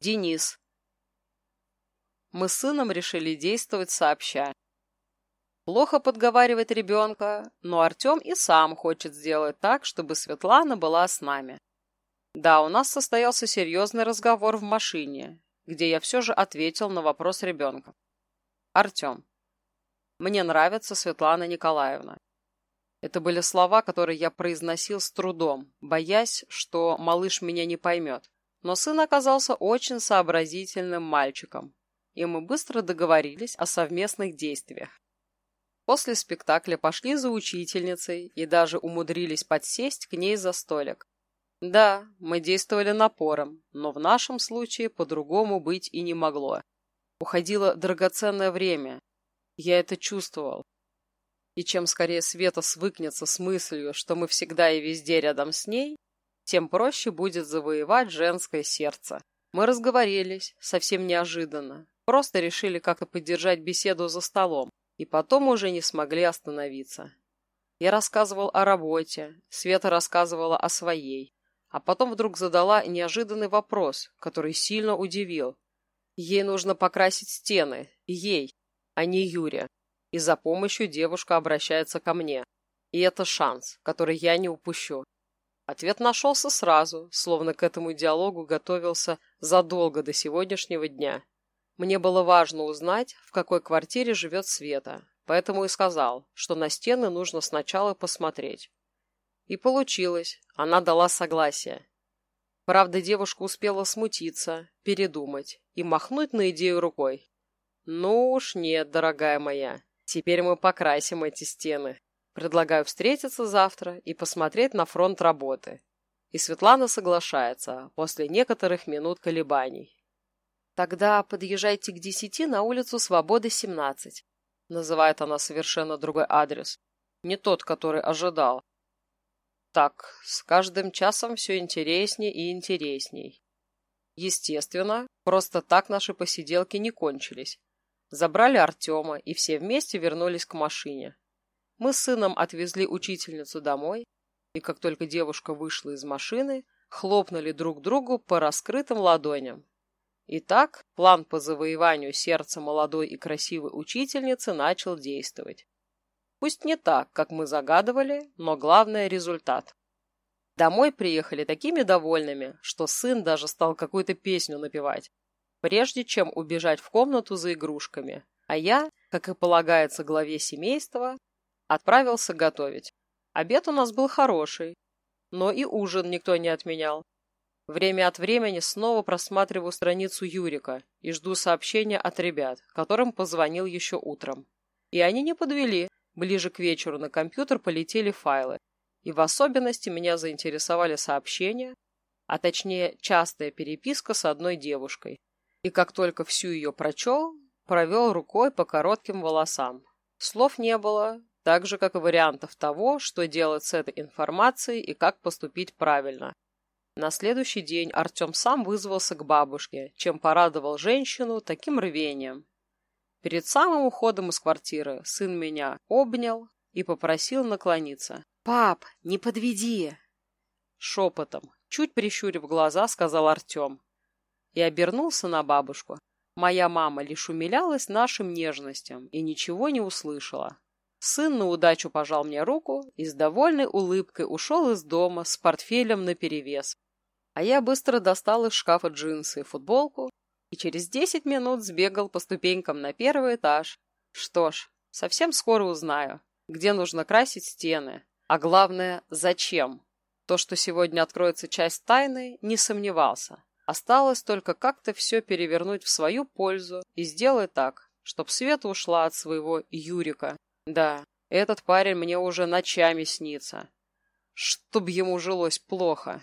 Денис. Мы с сыном решили действовать сообща. Плохо подговаривать ребенка, но Артем и сам хочет сделать так, чтобы Светлана была с нами. Да, у нас состоялся серьезный разговор в машине, где я все же ответил на вопрос ребенка. Артем. Мне нравится Светлана Николаевна. Это были слова, которые я произносил с трудом, боясь, что малыш меня не поймет. Но сын оказался очень сообразительным мальчиком, и мы быстро договорились о совместных действиях. После спектакля пошли за учительницей и даже умудрились подсесть к ней за столик. Да, мы действовали напором, но в нашем случае по-другому быть и не могло. Уходило драгоценное время. Я это чувствовал. И чем скорее Света свыкнется с мыслью, что мы всегда и везде рядом с ней, тем проще будет завоевать женское сердце. Мы разговорились, совсем неожиданно. Просто решили как-то поддержать беседу за столом, и потом уже не смогли остановиться. Я рассказывал о работе, Света рассказывала о своей, а потом вдруг задала неожиданный вопрос, который сильно удивил. Ей нужно покрасить стены, ей, а не Юре. И за помощью девушка обращается ко мне. И это шанс, который я не упущу. Ответ нашелся сразу, словно к этому диалогу готовился задолго до сегодняшнего дня. Мне было важно узнать, в какой квартире живет Света, поэтому и сказал, что на стены нужно сначала посмотреть. И получилось, она дала согласие. Правда, девушка успела смутиться, передумать и махнуть на идею рукой. «Ну уж нет, дорогая моя, теперь мы покрасим эти стены». Предлагаю встретиться завтра и посмотреть на фронт работы. И Светлана соглашается после некоторых минут колебаний. Тогда подъезжайте к десяти на улицу Свободы, 17. Называет она совершенно другой адрес. Не тот, который ожидал. Так, с каждым часом все интереснее и интересней. Естественно, просто так наши посиделки не кончились. Забрали Артема и все вместе вернулись к машине. Мы с сыном отвезли учительницу домой, и как только девушка вышла из машины, хлопнули друг другу по раскрытым ладоням. Итак, план по завоеванию сердца молодой и красивой учительницы начал действовать. Пусть не так, как мы загадывали, но главное – результат. Домой приехали такими довольными, что сын даже стал какую-то песню напевать, прежде чем убежать в комнату за игрушками. А я, как и полагается главе семейства, Отправился готовить. Обед у нас был хороший, но и ужин никто не отменял. Время от времени снова просматриваю страницу Юрика и жду сообщения от ребят, которым позвонил еще утром. И они не подвели. Ближе к вечеру на компьютер полетели файлы. И в особенности меня заинтересовали сообщения, а точнее частая переписка с одной девушкой. И как только всю ее прочел, провел рукой по коротким волосам. Слов не было, так же, как и вариантов того, что делать с этой информацией и как поступить правильно. На следующий день Артем сам вызвался к бабушке, чем порадовал женщину таким рвением. Перед самым уходом из квартиры сын меня обнял и попросил наклониться. «Пап, не подведи!» Шепотом, чуть прищурив глаза, сказал Артем. И обернулся на бабушку. Моя мама лишь умилялась нашим нежностям и ничего не услышала. Сын на удачу пожал мне руку и с довольной улыбкой ушел из дома с портфелем наперевес. А я быстро достал из шкафа джинсы и футболку и через десять минут сбегал по ступенькам на первый этаж. Что ж, совсем скоро узнаю, где нужно красить стены, а главное, зачем. То, что сегодня откроется часть тайны, не сомневался. Осталось только как-то все перевернуть в свою пользу и сделать так, чтоб Света ушла от своего Юрика да, этот парень мне уже ночами снится. Чтоб ему жилось плохо.